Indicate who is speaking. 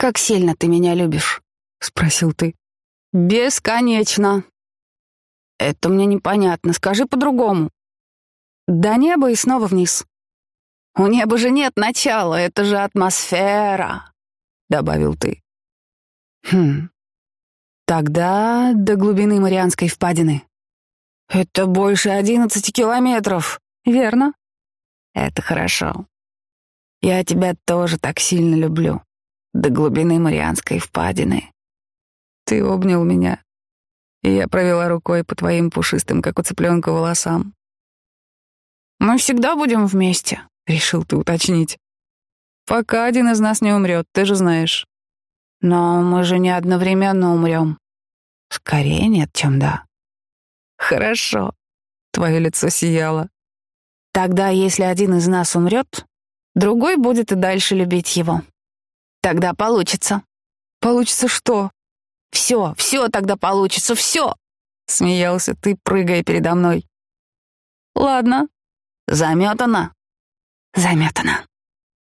Speaker 1: «Как сильно ты меня любишь?» — спросил ты. «Бесконечно». «Это мне непонятно. Скажи по-другому». «До неба и снова вниз». «У неба же нет начала, это же атмосфера», — добавил ты. «Хм. Тогда до глубины Марианской впадины». «Это больше одиннадцати километров». «Верно». «Это хорошо. Я тебя тоже так сильно люблю. До глубины Марианской впадины». Ты обнял меня, и я провела рукой по твоим пушистым, как у цыпленка, волосам. «Мы всегда будем вместе», — решил ты уточнить. «Пока один из нас не умрет, ты же знаешь». «Но мы же не одновременно умрем. Скорее нет, чем да». «Хорошо», — твое лицо сияло. «Тогда, если один из нас умрет, другой будет и дальше любить его. Тогда получится». «Получится что?» «Все, все тогда получится, все!» — смеялся ты, прыгая передо мной. «Ладно, заметано». «Заметано».